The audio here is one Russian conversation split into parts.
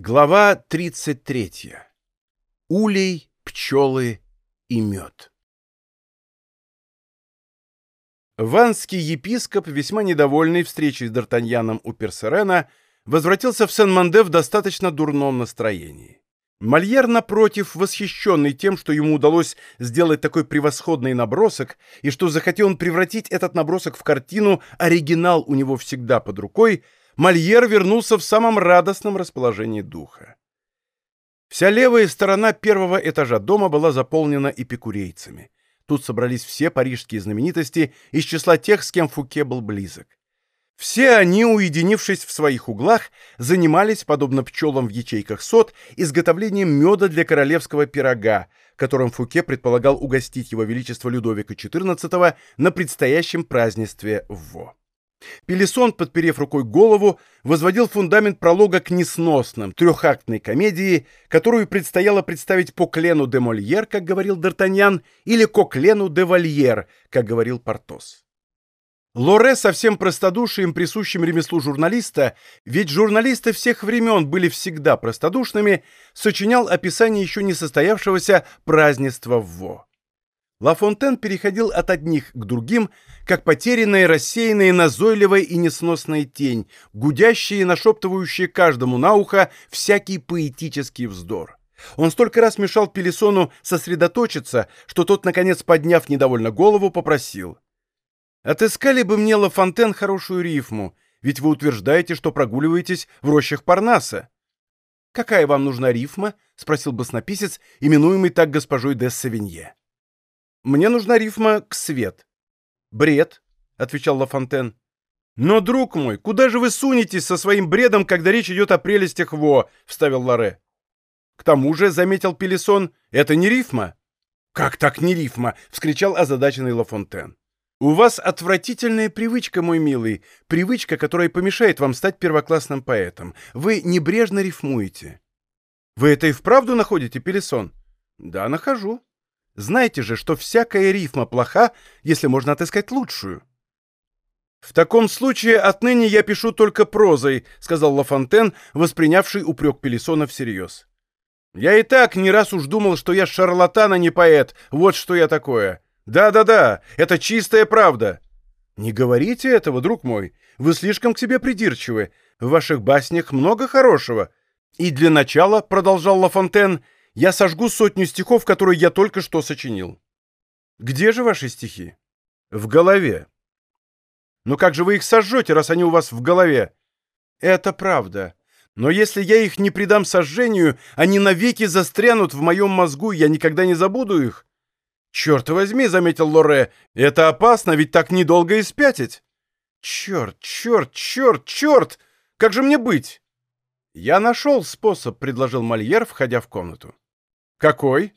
Глава 33. Улей, пчелы и мед. Ванский епископ, весьма недовольный встречей с Д'Артаньяном у Персерена, возвратился в Сен-Манде в достаточно дурном настроении. Мольер, напротив, восхищенный тем, что ему удалось сделать такой превосходный набросок, и что захотел он превратить этот набросок в картину, оригинал у него всегда под рукой, Мольер вернулся в самом радостном расположении духа. Вся левая сторона первого этажа дома была заполнена эпикурейцами. Тут собрались все парижские знаменитости из числа тех, с кем Фуке был близок. Все они, уединившись в своих углах, занимались, подобно пчелам в ячейках сот, изготовлением меда для королевского пирога, которым Фуке предполагал угостить его величество Людовика XIV на предстоящем празднестве в Во. Пелесон, подперев рукой голову, возводил фундамент пролога к несносным, трехактной комедии, которую предстояло представить по Клену де Мольер, как говорил Д'Артаньян, или Коклену де Вольер, как говорил Портос. Лоре со всем простодушием, присущим ремеслу журналиста, ведь журналисты всех времен были всегда простодушными, сочинял описание еще не состоявшегося празднества в Во. Ла Фонтен переходил от одних к другим, как потерянная, рассеянная, назойливая и несносная тень, гудящая и нашептывающая каждому на ухо всякий поэтический вздор. Он столько раз мешал Пелесону сосредоточиться, что тот, наконец, подняв недовольно голову, попросил. «Отыскали бы мне Ла Фонтен хорошую рифму, ведь вы утверждаете, что прогуливаетесь в рощах Парнаса». «Какая вам нужна рифма?» — спросил баснописец, именуемый так госпожой де Савинье. Мне нужна рифма к свет. Бред, отвечал Лафонтен. Но, друг мой, куда же вы сунетесь со своим бредом, когда речь идет о прелестях Во, вставил Ларе. К тому же, заметил Пелесон, это не рифма. Как так не рифма? вскричал озадаченный Лафонтен. У вас отвратительная привычка, мой милый, привычка, которая помешает вам стать первоклассным поэтом. Вы небрежно рифмуете. Вы это и вправду находите, Пелесон? Да, нахожу. Знаете же, что всякая рифма плоха, если можно отыскать лучшую. «В таком случае отныне я пишу только прозой», — сказал Лафонтен, воспринявший упрек Пелесона всерьез. «Я и так не раз уж думал, что я шарлатан, а не поэт. Вот что я такое. Да-да-да, это чистая правда». «Не говорите этого, друг мой. Вы слишком к себе придирчивы. В ваших баснях много хорошего». «И для начала», — продолжал Лафонтен, — я сожгу сотню стихов, которые я только что сочинил. Где же ваши стихи? В голове. Ну как же вы их сожжете, раз они у вас в голове? Это правда. Но если я их не придам сожжению, они навеки застрянут в моем мозгу, я никогда не забуду их. Черт возьми, заметил Лоре, это опасно, ведь так недолго и спятить. Черт, черт, черт, черт! Как же мне быть? Я нашел способ, предложил Мольер, входя в комнату. «Какой?»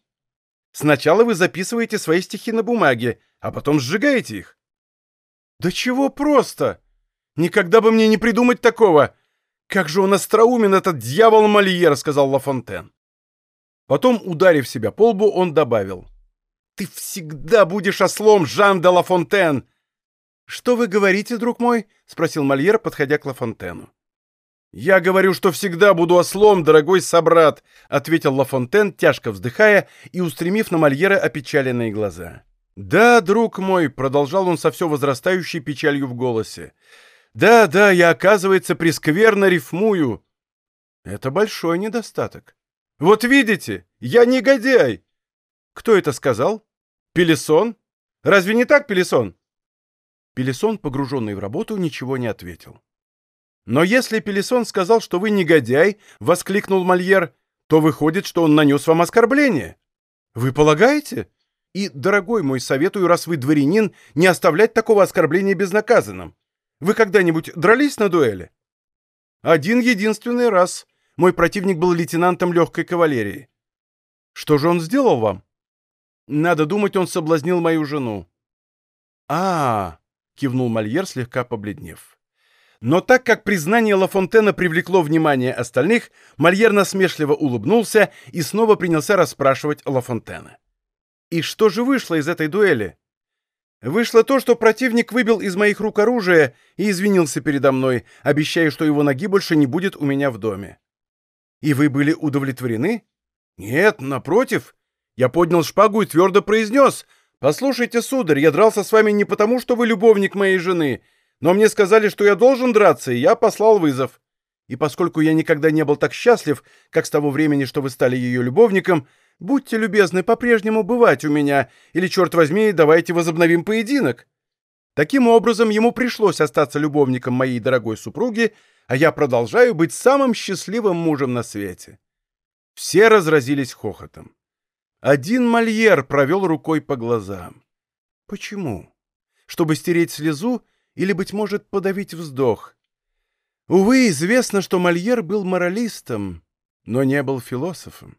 «Сначала вы записываете свои стихи на бумаге, а потом сжигаете их». «Да чего просто! Никогда бы мне не придумать такого! Как же он остроумен, этот дьявол Мольер!» — сказал Лафонтен. Потом, ударив себя по лбу, он добавил. «Ты всегда будешь ослом, Жан де Лафонтен!» «Что вы говорите, друг мой?» — спросил Мольер, подходя к Лафонтену. «Я говорю, что всегда буду ослом, дорогой собрат», — ответил Лафонтен, тяжко вздыхая и устремив на Мольера опечаленные глаза. «Да, друг мой», — продолжал он со все возрастающей печалью в голосе. «Да, да, я, оказывается, прескверно рифмую». «Это большой недостаток». «Вот видите, я негодяй!» «Кто это сказал? Пелесон? Разве не так, Пелесон?» Пелесон, погруженный в работу, ничего не ответил. «Но если Пелесон сказал, что вы негодяй», — воскликнул Мольер, «то выходит, что он нанес вам оскорбление. Вы полагаете? И, дорогой мой, советую, раз вы дворянин, не оставлять такого оскорбления безнаказанным. Вы когда-нибудь дрались на дуэли?» «Один единственный раз. Мой противник был лейтенантом легкой кавалерии». «Что же он сделал вам?» «Надо думать, он соблазнил мою жену». «А-а-а!» — кивнул Мольер, слегка побледнев. Но так как признание Лафонтена привлекло внимание остальных, Мольер насмешливо улыбнулся и снова принялся расспрашивать Лафонтена. «И что же вышло из этой дуэли?» «Вышло то, что противник выбил из моих рук оружие и извинился передо мной, обещая, что его ноги больше не будет у меня в доме». И вы были удовлетворены? Нет, напротив. Я поднял шпагу и твердо произнес. Послушайте, сударь, я дрался с вами не потому, что вы любовник моей жены, но мне сказали, что я должен драться, и я послал вызов. И поскольку я никогда не был так счастлив, как с того времени, что вы стали ее любовником, будьте любезны по-прежнему бывать у меня, или, черт возьми, давайте возобновим поединок. Таким образом, ему пришлось остаться любовником моей дорогой супруги, а я продолжаю быть самым счастливым мужем на свете. Все разразились хохотом. Один мольер провел рукой по глазам. Почему? Чтобы стереть слезу или, быть может, подавить вздох? Увы, известно, что Мольер был моралистом, но не был философом.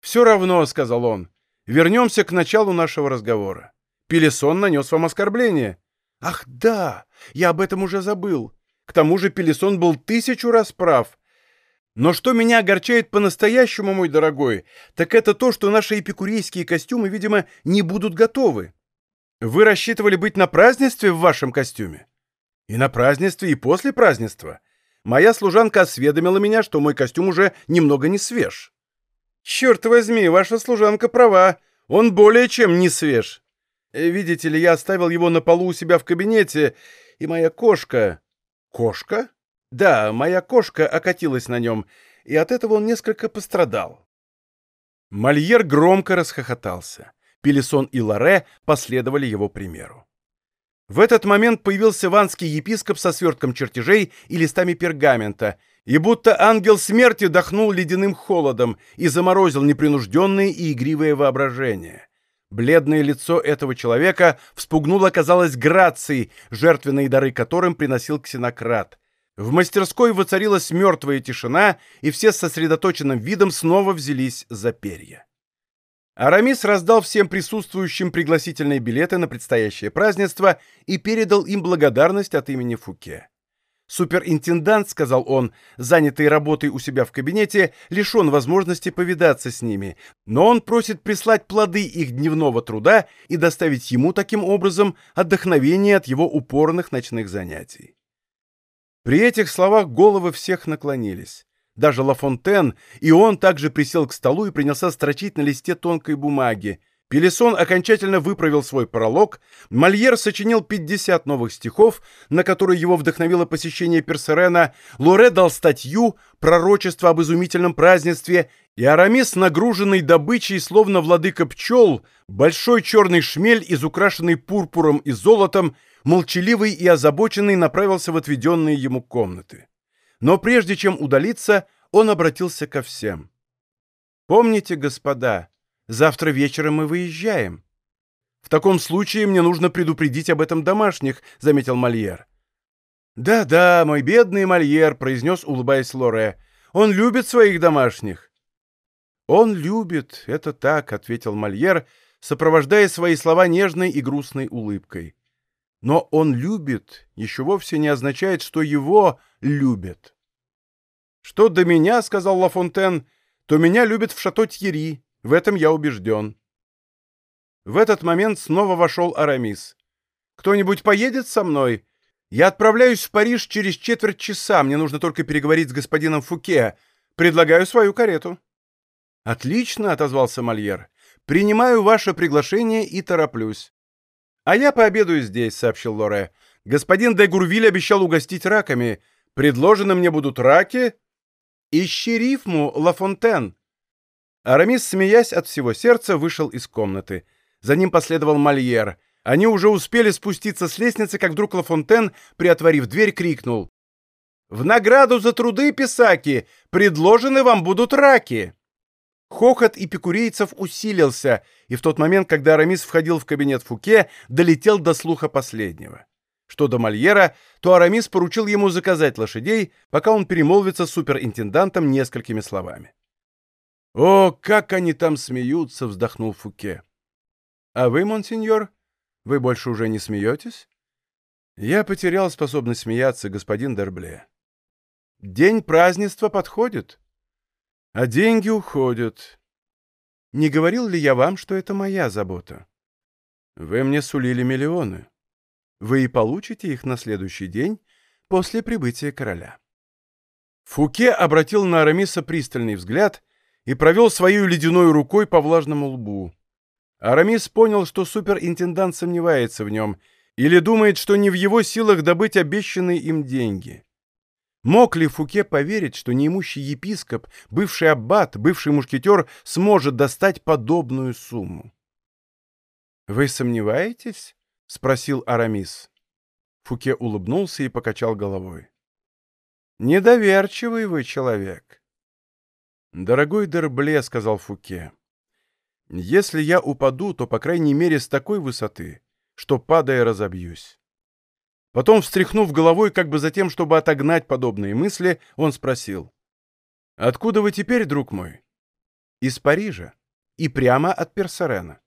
«Все равно», — сказал он, — «вернемся к началу нашего разговора. Пелесон нанес вам оскорбление». «Ах, да! Я об этом уже забыл. К тому же Пелесон был тысячу раз прав. Но что меня огорчает по-настоящему, мой дорогой, так это то, что наши эпикурейские костюмы, видимо, не будут готовы. Вы рассчитывали быть на празднестве в вашем костюме? И на празднестве, и после празднества. Моя служанка осведомила меня, что мой костюм уже немного не свеж. Черт возьми, ваша служанка права. Он более чем не свеж. Э, видите ли, я оставил его на полу у себя в кабинете, и моя кошка... Кошка? Да, моя кошка окатилась на нем, и от этого он несколько пострадал. Мольер громко расхохотался. Пелесон и Лоре последовали его примеру. В этот момент появился ванский епископ со свертком чертежей и листами пергамента, и будто ангел смерти дохнул ледяным холодом и заморозил непринужденное и игривое воображение. Бледное лицо этого человека вспугнуло, казалось, грацией, жертвенные дары которым приносил ксенократ. В мастерской воцарилась мертвая тишина, и все с сосредоточенным видом снова взялись за перья. Арамис раздал всем присутствующим пригласительные билеты на предстоящее празднество и передал им благодарность от имени Фуке. Суперинтендант, сказал он, занятый работой у себя в кабинете, лишен возможности повидаться с ними, но он просит прислать плоды их дневного труда и доставить ему таким образом отдохновение от его упорных ночных занятий. При этих словах головы всех наклонились даже Ла Фонтен, и он также присел к столу и принялся строчить на листе тонкой бумаги. Пелесон окончательно выправил свой пролог, Мольер сочинил 50 новых стихов, на которые его вдохновило посещение Персерена, Лоре дал статью «Пророчество об изумительном празднестве», и Арамис, нагруженный добычей, словно владыка пчел, большой черный шмель, изукрашенный пурпуром и золотом, молчаливый и озабоченный, направился в отведенные ему комнаты. Но прежде чем удалиться, он обратился ко всем. «Помните, господа, завтра вечером мы выезжаем». «В таком случае мне нужно предупредить об этом домашних», — заметил Мольер. «Да-да, мой бедный Мольер», — произнес, улыбаясь Лоре. «Он любит своих домашних». «Он любит, это так», — ответил Мольер, сопровождая свои слова нежной и грустной улыбкой. «Но он любит еще вовсе не означает, что его любят». «Что до меня, — сказал Лафонтен, — то меня любят в Шато-Тьери, в этом я убежден». В этот момент снова вошел Арамис. «Кто-нибудь поедет со мной? Я отправляюсь в Париж через четверть часа, мне нужно только переговорить с господином Фуке. Предлагаю свою карету». «Отлично», — отозвался Мольер. «Принимаю ваше приглашение и тороплюсь». «А я пообедаю здесь», — сообщил Лоре. «Господин де Гурвиль обещал угостить раками. Предложены мне будут раки, «Ищи рифму, Лафонтен!» Арамис, смеясь от всего сердца, вышел из комнаты. За ним последовал Мольер. Они уже успели спуститься с лестницы, как вдруг Лафонтен, приотворив дверь, крикнул. «В награду за труды, писаки, предложены вам будут раки!» Хохот эпикурейцев усилился, и в тот момент, когда Арамис входил в кабинет Фуке, долетел до слуха последнего. Что до Мольера, то Арамис поручил ему заказать лошадей, пока он перемолвится с суперинтендантом несколькими словами. «О, как они там смеются!» — вздохнул Фуке. «А вы, монсеньор, вы больше уже не смеетесь?» «Я потерял способность смеяться, господин Дербле. День празднества подходит, а деньги уходят. Не говорил ли я вам, что это моя забота? Вы мне сулили миллионы. Вы и получите их на следующий день после прибытия короля. Фуке обратил на Арамиса пристальный взгляд и провел своей ледяной рукой по влажному лбу. Арамис понял, что суперинтендант сомневается в нем или думает, что не в его силах добыть обещанные им деньги. Мог ли Фуке поверить, что неимущий епископ, бывший аббат, бывший мушкетер сможет достать подобную сумму? «Вы сомневаетесь?» — спросил Арамис. Фуке улыбнулся и покачал головой. «Недоверчивый вы человек». «Дорогой Дербле», — сказал Фуке, — «если я упаду, то, по крайней мере, с такой высоты, что, падая, разобьюсь». Потом, встряхнув головой, как бы за тем, чтобы отогнать подобные мысли, он спросил. «Откуда вы теперь, друг мой?» «Из Парижа. И прямо от Персерена».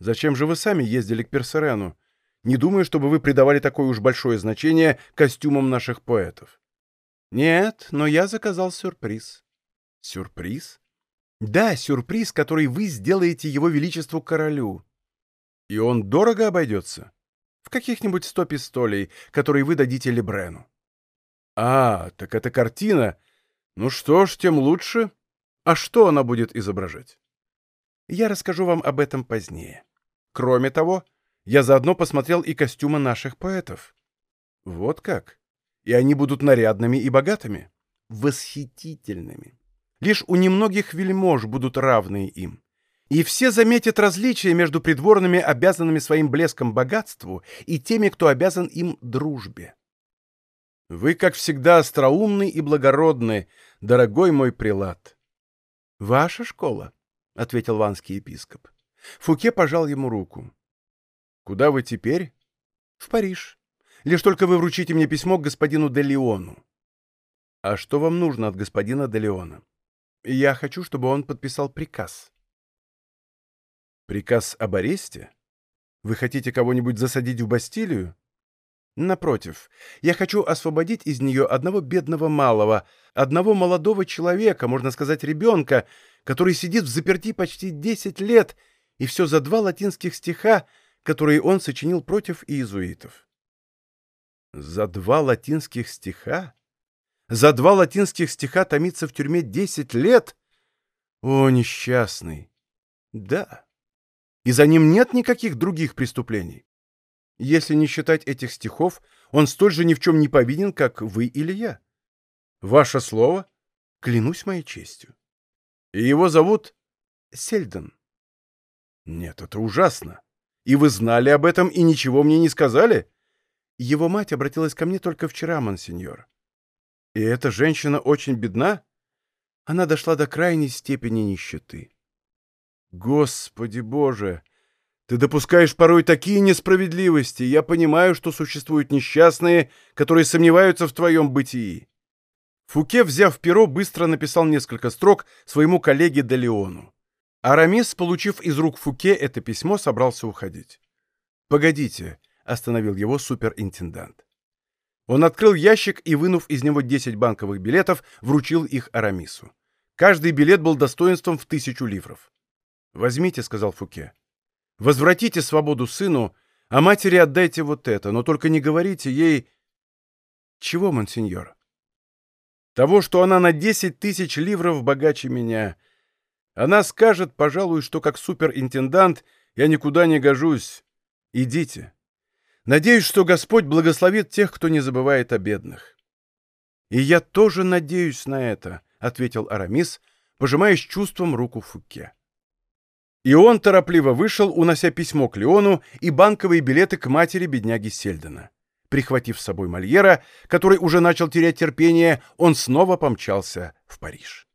«Зачем же вы сами ездили к Персерену? Не думаю, чтобы вы придавали такое уж большое значение костюмам наших поэтов». «Нет, но я заказал сюрприз». «Сюрприз?» «Да, сюрприз, который вы сделаете его величеству королю». «И он дорого обойдется?» В каких-нибудь сто пистолей, которые вы дадите Лебрену. А, так это картина. Ну что ж, тем лучше. А что она будет изображать? Я расскажу вам об этом позднее. Кроме того, я заодно посмотрел и костюмы наших поэтов. Вот как? И они будут нарядными и богатыми? Восхитительными. Лишь у немногих вельмож будут равные им и все заметят различия между придворными, обязанными своим блеском богатству, и теми, кто обязан им дружбе. Вы, как всегда, остроумны и благородны, дорогой мой прилад. — Ваша школа, — ответил ванский епископ. Фуке пожал ему руку. — Куда вы теперь? — В Париж. Лишь только вы вручите мне письмо к господину де Леону. — А что вам нужно от господина де Леона? — Я хочу, чтобы он подписал приказ. Приказ об аресте? Вы хотите кого-нибудь засадить в Бастилию? Напротив, я хочу освободить из нее одного бедного малого, одного молодого человека, можно сказать, ребенка, который сидит в заперти почти десять лет, и все за два латинских стиха, которые он сочинил против иезуитов. За два латинских стиха? За два латинских стиха томиться в тюрьме десять лет? О, несчастный! Да и за ним нет никаких других преступлений. Если не считать этих стихов, он столь же ни в чем не повинен, как вы или я. Ваше слово? Клянусь моей честью. И его зовут Сельден. Нет, это ужасно. И вы знали об этом и ничего мне не сказали? Его мать обратилась ко мне только вчера, монсеньор. И эта женщина очень бедна? Она дошла до крайней степени нищеты. Господи Боже! Ты допускаешь порой такие несправедливости. Я понимаю, что существуют несчастные, которые сомневаются в твоем бытии. Фуке, взяв перо, быстро написал несколько строк своему коллеге Делеону. Арамис, получив из рук Фуке это письмо, собрался уходить. «Погодите», — остановил его суперинтендант. Он открыл ящик и, вынув из него 10 банковых билетов, вручил их Арамису. Каждый билет был достоинством в тысячу ливров. «Возьмите», — сказал Фуке. «Возвратите свободу сыну, а матери отдайте вот это, но только не говорите ей...» «Чего, монсеньор?» «Того, что она на десять тысяч ливров богаче меня. Она скажет, пожалуй, что как суперинтендант я никуда не гожусь. Идите. Надеюсь, что Господь благословит тех, кто не забывает о бедных». «И я тоже надеюсь на это», — ответил Арамис, пожимая с чувством руку Фуке. И он торопливо вышел, унося письмо к Леону и банковые билеты к матери бедняги Сельдена. Прихватив с собой Мольера, который уже начал терять терпение, он снова помчался в Париж.